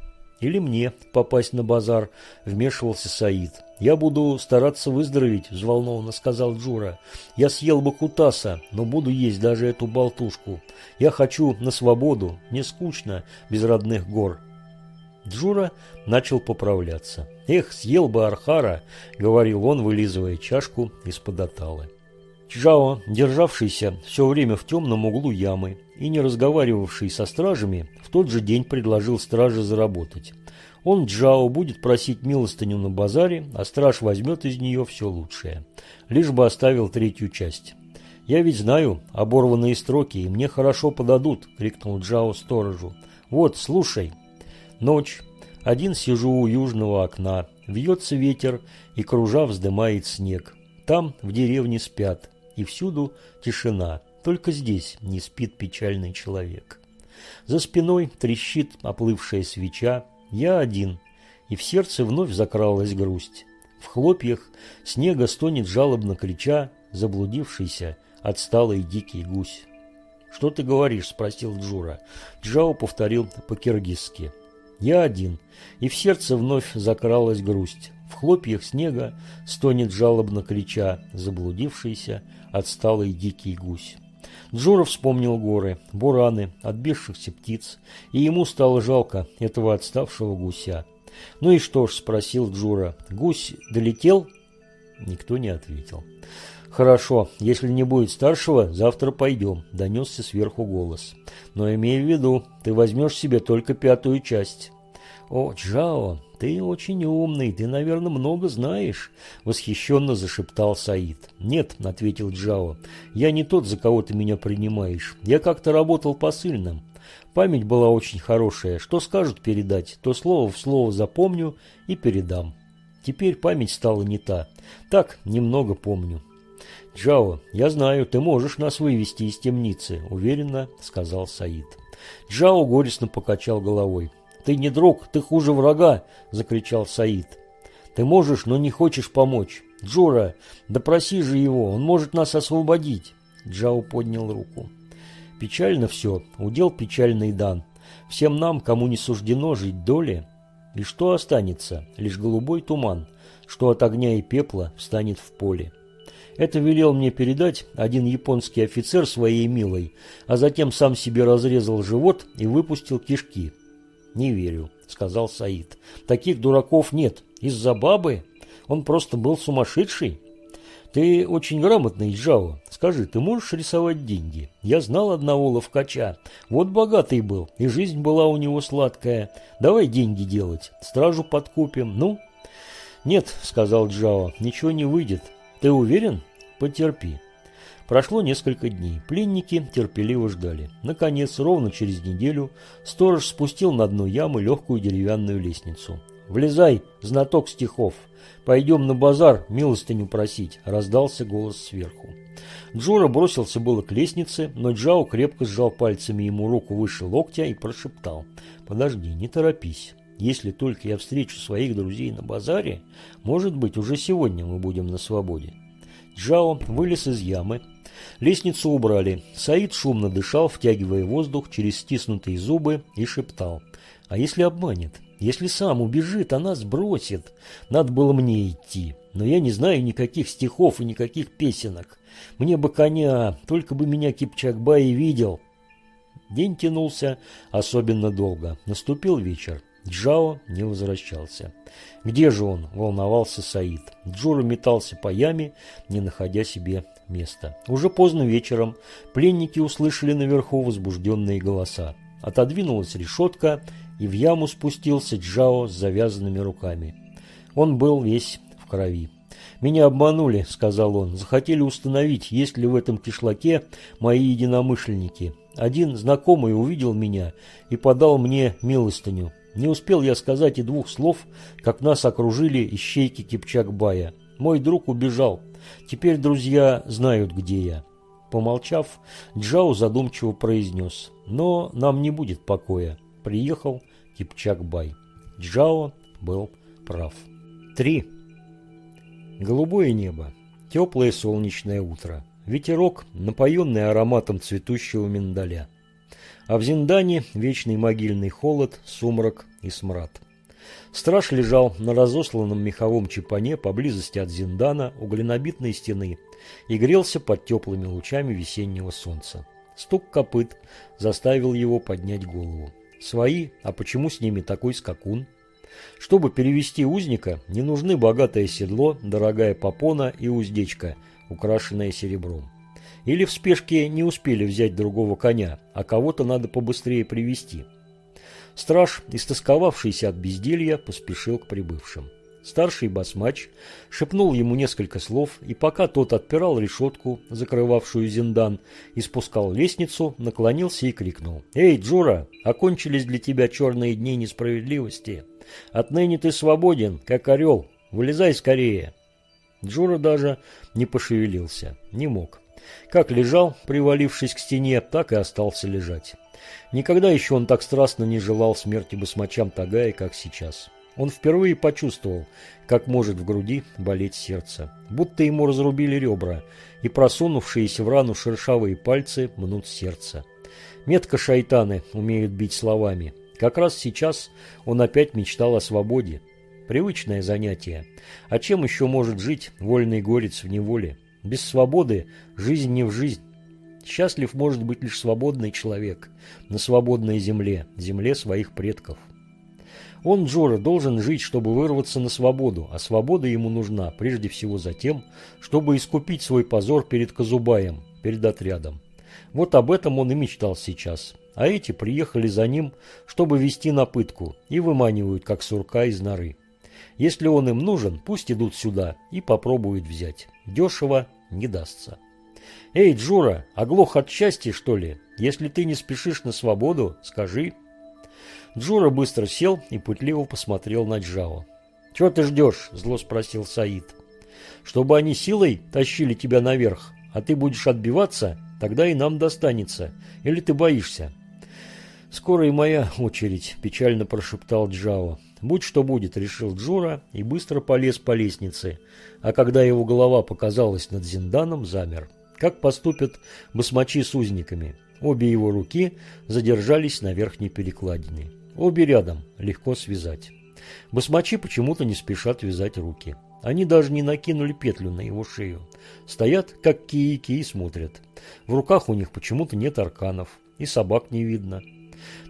Или мне попасть на базар», – вмешивался Саид. «Я буду стараться выздороветь», – взволнованно сказал Джура. «Я съел бы кутаса, но буду есть даже эту болтушку. Я хочу на свободу, мне скучно без родных гор». Джура начал поправляться. «Эх, съел бы Архара», — говорил он, вылизывая чашку из-под оталы. Чжао, державшийся все время в темном углу ямы и не разговаривавший со стражами, в тот же день предложил страже заработать. Он, Джао, будет просить милостыню на базаре, а страж возьмет из нее все лучшее. Лишь бы оставил третью часть. «Я ведь знаю оборванные строки, и мне хорошо подадут», — крикнул Джао сторожу. «Вот, слушай». Ночь. Один сижу у южного окна. Вьется ветер, и кружа вздымает снег. Там, в деревне, спят. И всюду тишина. Только здесь не спит печальный человек. За спиной трещит оплывшая свеча. Я один. И в сердце вновь закралась грусть. В хлопьях снега стонет жалобно крича заблудившийся, отсталый дикий гусь. «Что ты говоришь?» – спросил Джура. Джао повторил по-киргизски. Я один, и в сердце вновь закралась грусть. В хлопьях снега стонет жалобно крича заблудившийся, отсталый дикий гусь. Джура вспомнил горы, бураны, отбившихся птиц, и ему стало жалко этого отставшего гуся. «Ну и что ж?» – спросил Джура. «Гусь долетел?» Никто не ответил. «Хорошо, если не будет старшего, завтра пойдем», – донесся сверху голос. «Но имей в виду, ты возьмешь себе только пятую часть». «О, Джао, ты очень умный, ты, наверное, много знаешь», – восхищенно зашептал Саид. «Нет», – ответил Джао, – «я не тот, за кого ты меня принимаешь. Я как-то работал посыльным. Память была очень хорошая. Что скажут передать, то слово в слово запомню и передам. Теперь память стала не та. Так, немного помню. «Джао, я знаю, ты можешь нас вывести из темницы», – уверенно сказал Саид. Джао горестно покачал головой. «Ты не друг, ты хуже врага!» – закричал Саид. «Ты можешь, но не хочешь помочь. Джора, допроси же его, он может нас освободить!» Джао поднял руку. «Печально все, удел печальный дан. Всем нам, кому не суждено жить доли, и что останется? Лишь голубой туман, что от огня и пепла встанет в поле». Это велел мне передать один японский офицер своей милой, а затем сам себе разрезал живот и выпустил кишки. «Не верю», — сказал Саид. «Таких дураков нет. Из-за бабы? Он просто был сумасшедший». «Ты очень грамотный, Джао. Скажи, ты можешь рисовать деньги? Я знал одного ловкача. Вот богатый был, и жизнь была у него сладкая. Давай деньги делать. Стражу подкупим. Ну?» «Нет», — сказал Джао, — «ничего не выйдет. Ты уверен? Потерпи. Прошло несколько дней. Пленники терпеливо ждали. Наконец, ровно через неделю, сторож спустил на дно ямы легкую деревянную лестницу. «Влезай, знаток стихов! Пойдем на базар милостыню просить!» – раздался голос сверху. Джора бросился было к лестнице, но Джао крепко сжал пальцами ему руку выше локтя и прошептал. «Подожди, не торопись. Если только я встречу своих друзей на базаре, может быть, уже сегодня мы будем на свободе. Джао вылез из ямы. Лестницу убрали. Саид шумно дышал, втягивая воздух через стиснутые зубы и шептал. «А если обманет? Если сам убежит, она сбросит. Надо было мне идти. Но я не знаю никаких стихов и никаких песенок. Мне бы коня, только бы меня Кипчакбай видел». День тянулся особенно долго. Наступил вечер. Джао не возвращался. «Где же он?» – волновался Саид. Джура метался по яме, не находя себе места. Уже поздно вечером пленники услышали наверху возбужденные голоса. Отодвинулась решетка, и в яму спустился Джао с завязанными руками. Он был весь в крови. «Меня обманули», – сказал он. «Захотели установить, есть ли в этом кишлаке мои единомышленники. Один знакомый увидел меня и подал мне милостыню. Не успел я сказать и двух слов, как нас окружили ищейки Кипчакбая. Мой друг убежал. Теперь друзья знают, где я. Помолчав, Джао задумчиво произнес. Но нам не будет покоя. Приехал Кипчакбай. Джао был прав. 3. Голубое небо. Теплое солнечное утро. Ветерок, напоенный ароматом цветущего миндаля а в Зиндане вечный могильный холод, сумрак и смрад. Страж лежал на разосланном меховом чепане поблизости от Зиндана у глинобитной стены и грелся под теплыми лучами весеннего солнца. Стук копыт заставил его поднять голову. Свои, а почему с ними такой скакун? Чтобы перевести узника, не нужны богатое седло, дорогая попона и уздечка, украшенная серебром. Или в спешке не успели взять другого коня, а кого-то надо побыстрее привести. Страж, истосковавшийся от безделья, поспешил к прибывшим. Старший басмач шепнул ему несколько слов, и пока тот отпирал решетку, закрывавшую зиндан, и спускал лестницу, наклонился и крикнул. «Эй, Джура, окончились для тебя черные дни несправедливости. Отныне ты свободен, как орел. Вылезай скорее!» Джура даже не пошевелился, не мог. Как лежал, привалившись к стене, так и остался лежать. Никогда еще он так страстно не желал смерти басмачам Тагая, как сейчас. Он впервые почувствовал, как может в груди болеть сердце. Будто ему разрубили ребра, и просунувшиеся в рану шершавые пальцы мнут сердце. Метко шайтаны умеют бить словами. Как раз сейчас он опять мечтал о свободе. Привычное занятие. А чем еще может жить вольный горец в неволе? Без свободы жизнь не в жизнь. Счастлив может быть лишь свободный человек на свободной земле, земле своих предков. Он, Джора, должен жить, чтобы вырваться на свободу, а свобода ему нужна прежде всего за тем, чтобы искупить свой позор перед Казубаем, перед отрядом. Вот об этом он и мечтал сейчас. А эти приехали за ним, чтобы вести на пытку, и выманивают, как сурка из норы. Если он им нужен, пусть идут сюда и попробуют взять. Дешево не дастся. «Эй, Джура, оглох от счастья, что ли? Если ты не спешишь на свободу, скажи». Джура быстро сел и пытливо посмотрел на Джао. «Чего ты ждешь?» – зло спросил Саид. «Чтобы они силой тащили тебя наверх, а ты будешь отбиваться, тогда и нам достанется. Или ты боишься?» «Скоро и моя очередь», – печально прошептал Джао. «Будь что будет», – решил Джура и быстро полез по лестнице, а когда его голова показалась над Зинданом, замер. Как поступят басмачи с узниками? Обе его руки задержались на верхней перекладине. Обе рядом, легко связать. Басмачи почему-то не спешат вязать руки. Они даже не накинули петлю на его шею. Стоят, как кияки, и смотрят. В руках у них почему-то нет арканов, и собак не видно.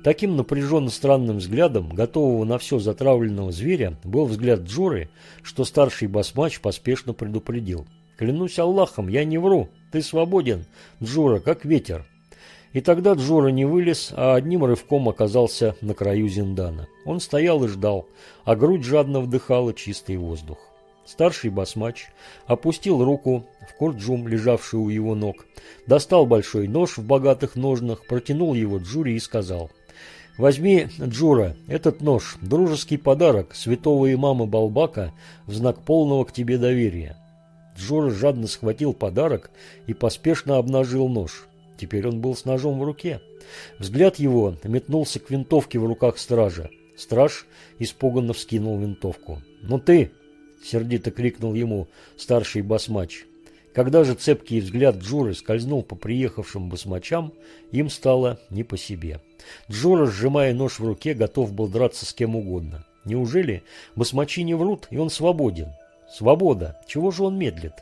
Таким напряженно странным взглядом, готового на все затравленного зверя, был взгляд Джоры, что старший басмач поспешно предупредил. «Клянусь Аллахом, я не вру, ты свободен, Джора, как ветер. И тогда Джора не вылез, а одним рывком оказался на краю Зиндана. Он стоял и ждал, а грудь жадно вдыхала чистый воздух. Старший басмач опустил руку в курджум, лежавший у его ног, достал большой нож в богатых ножнах, протянул его Джуре и сказал «Возьми, Джура, этот нож, дружеский подарок святого имама Балбака в знак полного к тебе доверия». Джора жадно схватил подарок и поспешно обнажил нож. Теперь он был с ножом в руке. Взгляд его метнулся к винтовке в руках стража. Страж испуганно вскинул винтовку. «Ну ты!» – сердито крикнул ему старший басмач. Когда же цепкий взгляд Джуры скользнул по приехавшим басмачам, им стало не по себе. Джура, сжимая нож в руке, готов был драться с кем угодно. Неужели басмачи не врут, и он свободен? Свобода. Чего же он медлит?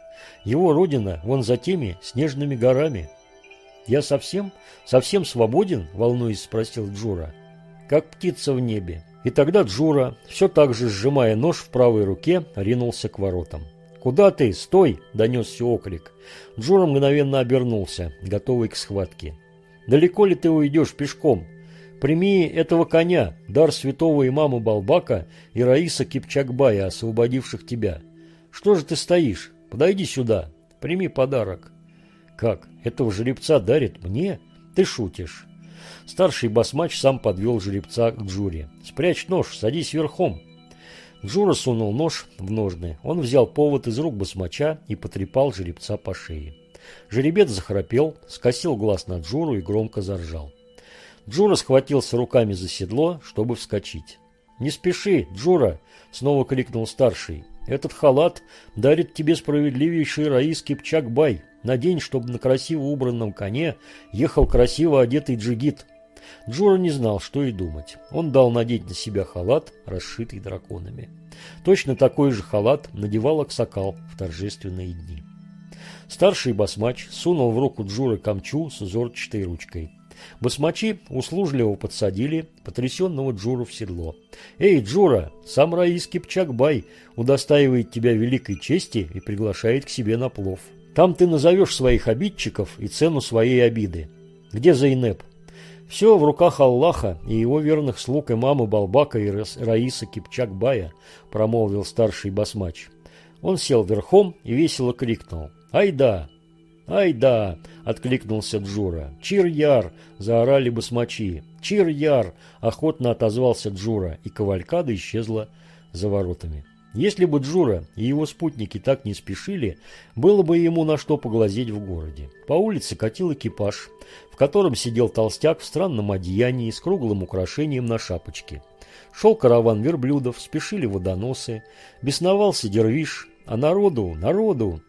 Его родина вон за теми снежными горами. «Я совсем, совсем свободен?» – волнуясь, спросил Джура. «Как птица в небе». И тогда Джура, все так же сжимая нож в правой руке, ринулся к воротам. «Куда ты? Стой!» – донесся окрик. Джура мгновенно обернулся, готовый к схватке. «Далеко ли ты уйдешь пешком? Прими этого коня, дар святого имама Балбака и Раиса Кипчакбая, освободивших тебя. Что же ты стоишь? Подойди сюда, прими подарок. Как? Этого жеребца дарит мне? Ты шутишь. Старший басмач сам подвел жеребца к Джуре. Спрячь нож, садись верхом. Джура сунул нож в ножны. Он взял повод из рук басмача и потрепал жеребца по шее. Жеребец захрапел, скосил глаз на Джуру и громко заржал. Джура схватился руками за седло, чтобы вскочить. «Не спеши, Джура!» — снова крикнул старший. Этот халат дарит тебе справедливейший Раис Кипчак-бай. Надень, чтобы на красиво убранном коне ехал красиво одетый джигит. Джура не знал, что и думать. Он дал надеть на себя халат, расшитый драконами. Точно такой же халат надевал Аксакал в торжественные дни. Старший басмач сунул в руку Джуры камчу с узорчатой ручкой. Басмачи услужливо подсадили потрясенного Джуру в седло. «Эй, Джура, сам Раис Кипчакбай удостаивает тебя великой чести и приглашает к себе на плов. Там ты назовешь своих обидчиков и цену своей обиды. Где Зайнеп?» Все в руках Аллаха и его верных слуг имама Балбака и Раиса Кипчакбая, промолвил старший басмач. Он сел верхом и весело крикнул. «Ай да! Ай да!» – откликнулся Джура. «Чир-яр!» – заорали басмачи. «Чир-яр!» – охотно отозвался Джура, и кавалькада исчезла за воротами. Если бы Джура и его спутники так не спешили, было бы ему на что поглазеть в городе. По улице катил экипаж, в котором сидел толстяк в странном одеянии с круглым украшением на шапочке. Шел караван верблюдов, спешили водоносы, бесновался дервиш, а народу, народу!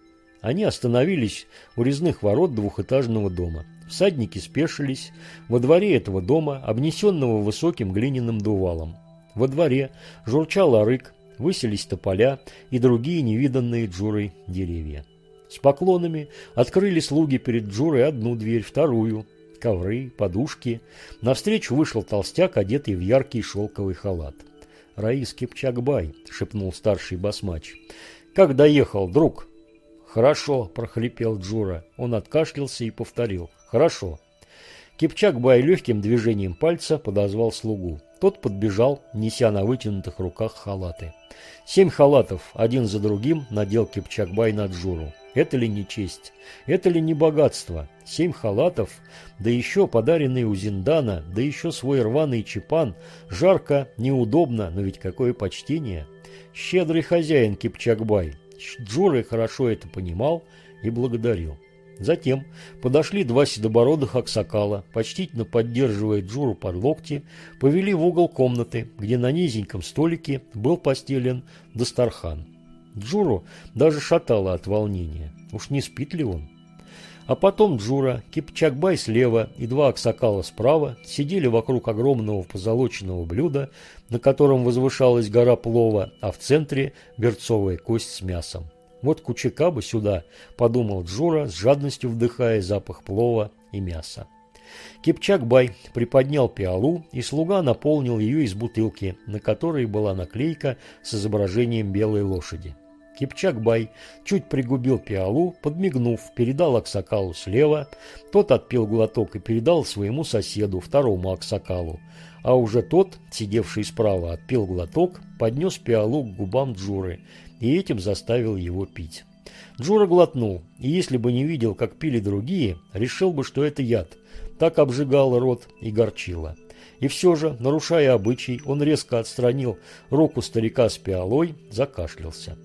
Они остановились у резных ворот двухэтажного дома. Всадники спешились во дворе этого дома, обнесенного высоким глиняным дувалом. Во дворе журчал арык, выселись тополя и другие невиданные Джурой деревья. С поклонами открыли слуги перед Джурой одну дверь, вторую, ковры, подушки. Навстречу вышел толстяк, одетый в яркий шелковый халат. «Раис Кипчакбай», — шепнул старший басмач. «Как доехал, друг?» «Хорошо», – прохрипел Джура. Он откашлялся и повторил. «Хорошо». Кипчак-бай легким движением пальца подозвал слугу. Тот подбежал, неся на вытянутых руках халаты. Семь халатов, один за другим, надел Кипчак-бай на Джуру. Это ли не честь? Это ли не богатство? Семь халатов, да еще подаренные у Зиндана, да еще свой рваный чепан. Жарко, неудобно, но ведь какое почтение. Щедрый хозяин Кипчакбай. Джуры хорошо это понимал и благодарил. Затем подошли два седобородых аксакала, почтительно поддерживая Джуру под локти, повели в угол комнаты, где на низеньком столике был постелен Дастархан. Джуру даже шатало от волнения. Уж не спит ли он? А потом Джура, Кипчакбай слева и два аксакала справа сидели вокруг огромного позолоченного блюда, на котором возвышалась гора плова, а в центре берцовая кость с мясом. Вот Кучака бы сюда, подумал Джура, с жадностью вдыхая запах плова и мяса. Кипчакбай приподнял пиалу, и слуга наполнил ее из бутылки, на которой была наклейка с изображением белой лошади. Кипчак-бай чуть пригубил пиалу, подмигнув, передал Аксакалу слева. Тот отпил глоток и передал своему соседу, второму Аксакалу. А уже тот, сидевший справа, отпил глоток, поднес пиалу к губам Джуры и этим заставил его пить. Джура глотнул, и если бы не видел, как пили другие, решил бы, что это яд. Так обжигало рот и горчило. И все же, нарушая обычай, он резко отстранил руку старика с пиалой, закашлялся.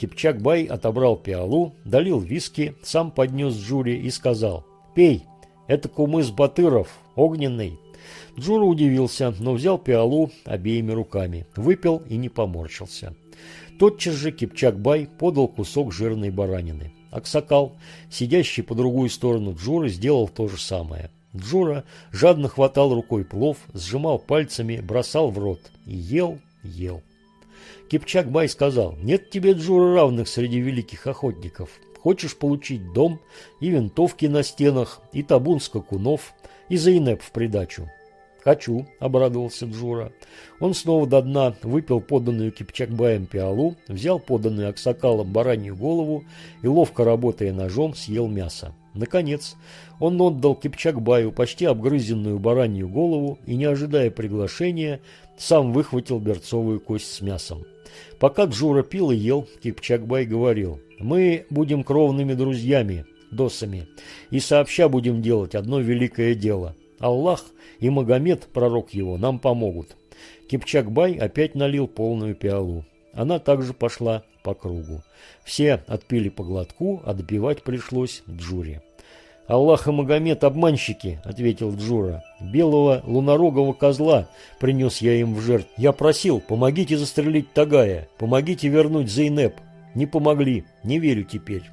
Кипчак-бай отобрал пиалу, долил виски, сам поднес Джуре и сказал «Пей, это кумыс Батыров, огненный». Джура удивился, но взял пиалу обеими руками, выпил и не поморщился. Тотчас же Кипчак-бай подал кусок жирной баранины. Аксакал, сидящий по другую сторону Джуры, сделал то же самое. Джура жадно хватал рукой плов, сжимал пальцами, бросал в рот и ел, ел. Кипчак-бай сказал, нет тебе, Джура, равных среди великих охотников. Хочешь получить дом и винтовки на стенах, и табун скакунов, и Зайнеп в придачу. «Хочу», — обрадовался Джура. Он снова до дна выпил поданную Кипчакбаем пиалу, взял поданную Аксакалом баранью голову и, ловко работая ножом, съел мясо. Наконец, он отдал Кипчакбаю почти обгрызенную баранью голову и, не ожидая приглашения, сам выхватил берцовую кость с мясом. Пока Джура пил и ел, Кипчакбай говорил, «Мы будем кровными друзьями, досами, и сообща будем делать одно великое дело. Аллах и Магомед, пророк его, нам помогут». Кипчакбай опять налил полную пиалу. Она также пошла по кругу. Все отпили по глотку, допивать пришлось Джуре. «Аллах и Магомед – обманщики», – ответил Джура. «Белого лунорогого козла принес я им в жертву. Я просил, помогите застрелить Тагая, помогите вернуть Зейнеп. Не помогли, не верю теперь».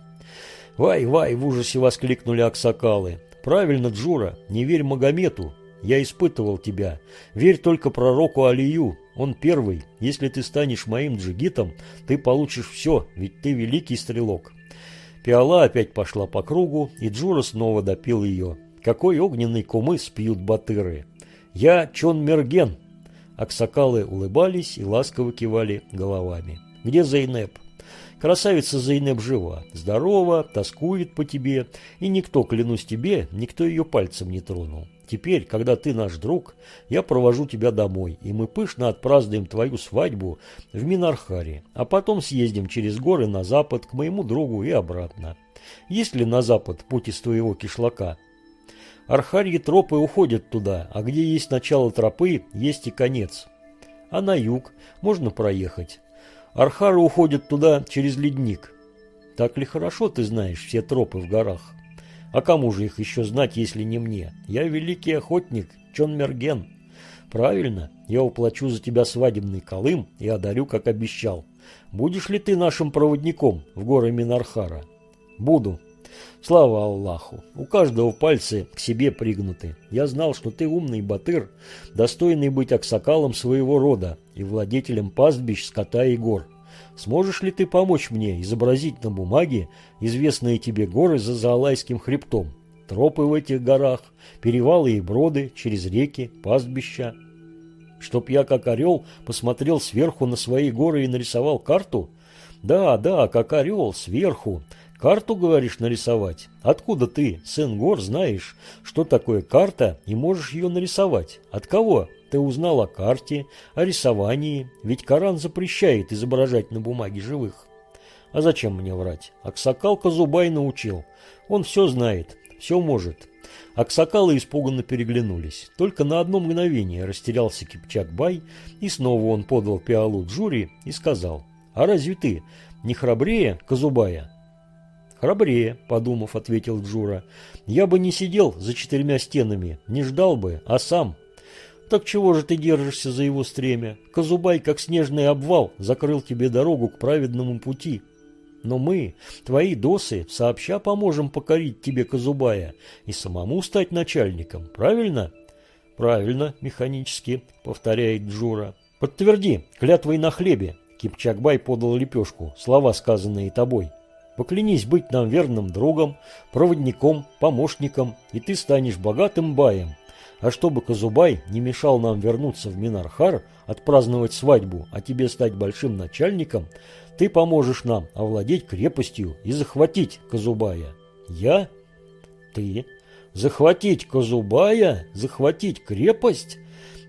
«Вай-вай!» – в ужасе воскликнули аксакалы. «Правильно, Джура, не верь Магомету. Я испытывал тебя. Верь только пророку Алию. Он первый. Если ты станешь моим джигитом, ты получишь все, ведь ты великий стрелок». Пиала опять пошла по кругу, и Джура снова допил ее. какой огненный кумыс пьют батыры. Я Чон Мерген. Аксакалы улыбались и ласково кивали головами. Где Зейнеп? Красавица Зейнеп жива, здорова, тоскует по тебе, и никто, клянусь тебе, никто ее пальцем не тронул. Теперь, когда ты наш друг, я провожу тебя домой, и мы пышно отпразднуем твою свадьбу в Минархаре, а потом съездим через горы на запад к моему другу и обратно. Есть ли на запад путь из твоего кишлака? Архарьи тропы уходят туда, а где есть начало тропы, есть и конец. А на юг можно проехать. Архары уходят туда через ледник. Так ли хорошо ты знаешь все тропы в горах? А кому же их еще знать, если не мне? Я великий охотник, Чон Мерген. Правильно, я уплачу за тебя свадебный колым и одарю, как обещал. Будешь ли ты нашим проводником в горы Минархара? Буду. Слава Аллаху! У каждого пальцы к себе пригнуты. Я знал, что ты умный батыр, достойный быть аксакалом своего рода и владетелем пастбищ, скота и гор. Сможешь ли ты помочь мне изобразить на бумаге известные тебе горы за Заалайским хребтом, тропы в этих горах, перевалы и броды через реки, пастбища? Чтоб я, как орел, посмотрел сверху на свои горы и нарисовал карту? Да, да, как орел, сверху. Карту, говоришь, нарисовать? Откуда ты, сын гор, знаешь, что такое карта и можешь ее нарисовать? От кого? Ты узнал о карте, о рисовании, ведь Коран запрещает изображать на бумаге живых. А зачем мне врать? Аксакал Казубай научил. Он все знает, все может. Аксакалы испуганно переглянулись. Только на одно мгновение растерялся Кипчак-бай, и снова он подал пиалу Джури и сказал, «А разве ты не храбрее Казубая?» «Храбрее», — подумав, ответил Джура. «Я бы не сидел за четырьмя стенами, не ждал бы, а сам так чего же ты держишься за его стремя? Казубай, как снежный обвал, закрыл тебе дорогу к праведному пути. Но мы, твои досы, сообща поможем покорить тебе Казубая и самому стать начальником, правильно? Правильно, механически, повторяет Джура. Подтверди, клятвой на хлебе. Кипчакбай подал лепешку, слова, сказанные тобой. Поклянись быть нам верным другом, проводником, помощником, и ты станешь богатым баем, а чтобы Казубай не мешал нам вернуться в Минархар, отпраздновать свадьбу, а тебе стать большим начальником, ты поможешь нам овладеть крепостью и захватить Казубая. Я? Ты? Захватить Казубая? Захватить крепость?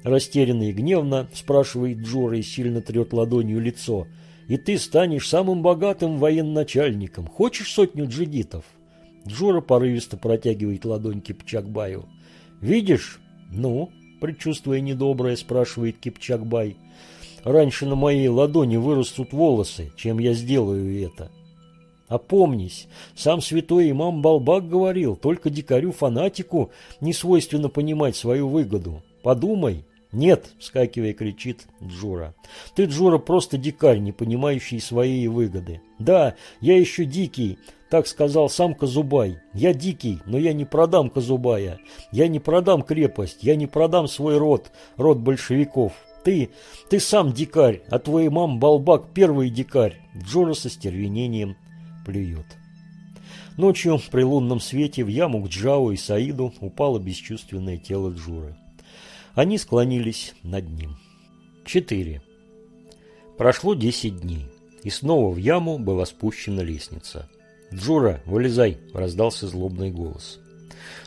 Растерянно и гневно спрашивает Джора и сильно трет ладонью лицо. И ты станешь самым богатым военачальником. Хочешь сотню джигитов? Джора порывисто протягивает ладонь Кипчакбаю. «Видишь, «Ну?» – предчувствуя недоброе, спрашивает Кипчакбай. «Раньше на моей ладони вырастут волосы, чем я сделаю это». Опомнись, сам святой имам Балбак говорил, только дикарю-фанатику не свойственно понимать свою выгоду. Подумай. Нет, вскакивая, кричит Джура. Ты, Джура, просто дикарь, не понимающий своей выгоды. Да, я еще дикий, так сказал сам Казубай. Я дикий, но я не продам Казубая. Я не продам крепость, я не продам свой род, род большевиков. Ты, ты сам дикарь, а твой мам Балбак первый дикарь. Джора со стервенением плюет. Ночью при лунном свете в яму к Джао и Саиду упало бесчувственное тело Джуры. Они склонились над ним. 4. Прошло 10 дней, и снова в яму была спущена лестница. «Джура, вылезай!» – раздался злобный голос.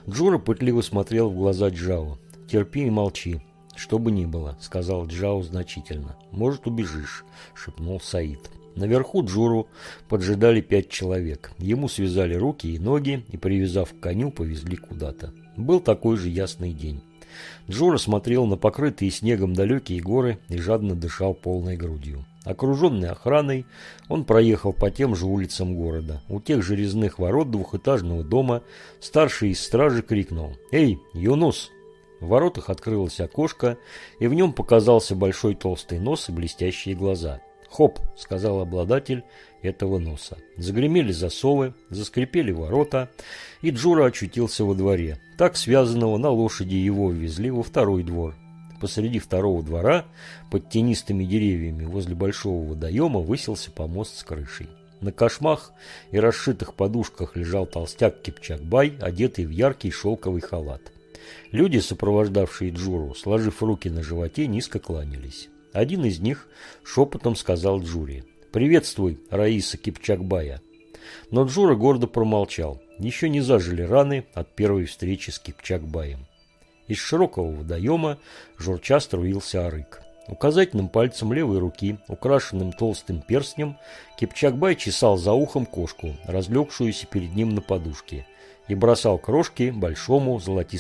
Джура пытливо смотрел в глаза Джао. «Терпи и молчи, что бы ни было», – сказал Джао значительно. «Может, убежишь», – шепнул Саид. Наверху Джуру поджидали пять человек. Ему связали руки и ноги и, привязав к коню, повезли куда-то. Был такой же ясный день. Джура смотрел на покрытые снегом далекие горы и жадно дышал полной грудью. Окруженный охраной, он проехал по тем же улицам города. У тех же резных ворот двухэтажного дома старший из стражи крикнул «Эй, Юнус!». В воротах открылось окошко, и в нем показался большой толстый нос и блестящие глаза. «Хоп!» – сказал обладатель этого носа. Загремели засовы, заскрипели ворота, и Джура очутился во дворе. Так связанного на лошади его ввезли во второй двор. Посреди второго двора, под тенистыми деревьями возле большого водоема, высился помост с крышей. На кошмах и расшитых подушках лежал толстяк Кипчакбай, одетый в яркий шелковый халат. Люди, сопровождавшие Джуру, сложив руки на животе, низко кланялись. Один из них шепотом сказал Джуре «Приветствуй, Раиса Кипчакбая». Но Джура гордо промолчал. Еще не зажили раны от первой встречи с Кипчакбаем. Из широкого водоема журча струился арык. Указательным пальцем левой руки, украшенным толстым перстнем, Кипчакбай чесал за ухом кошку, разлегшуюся перед ним на подушке, и бросал крошки большому золотисто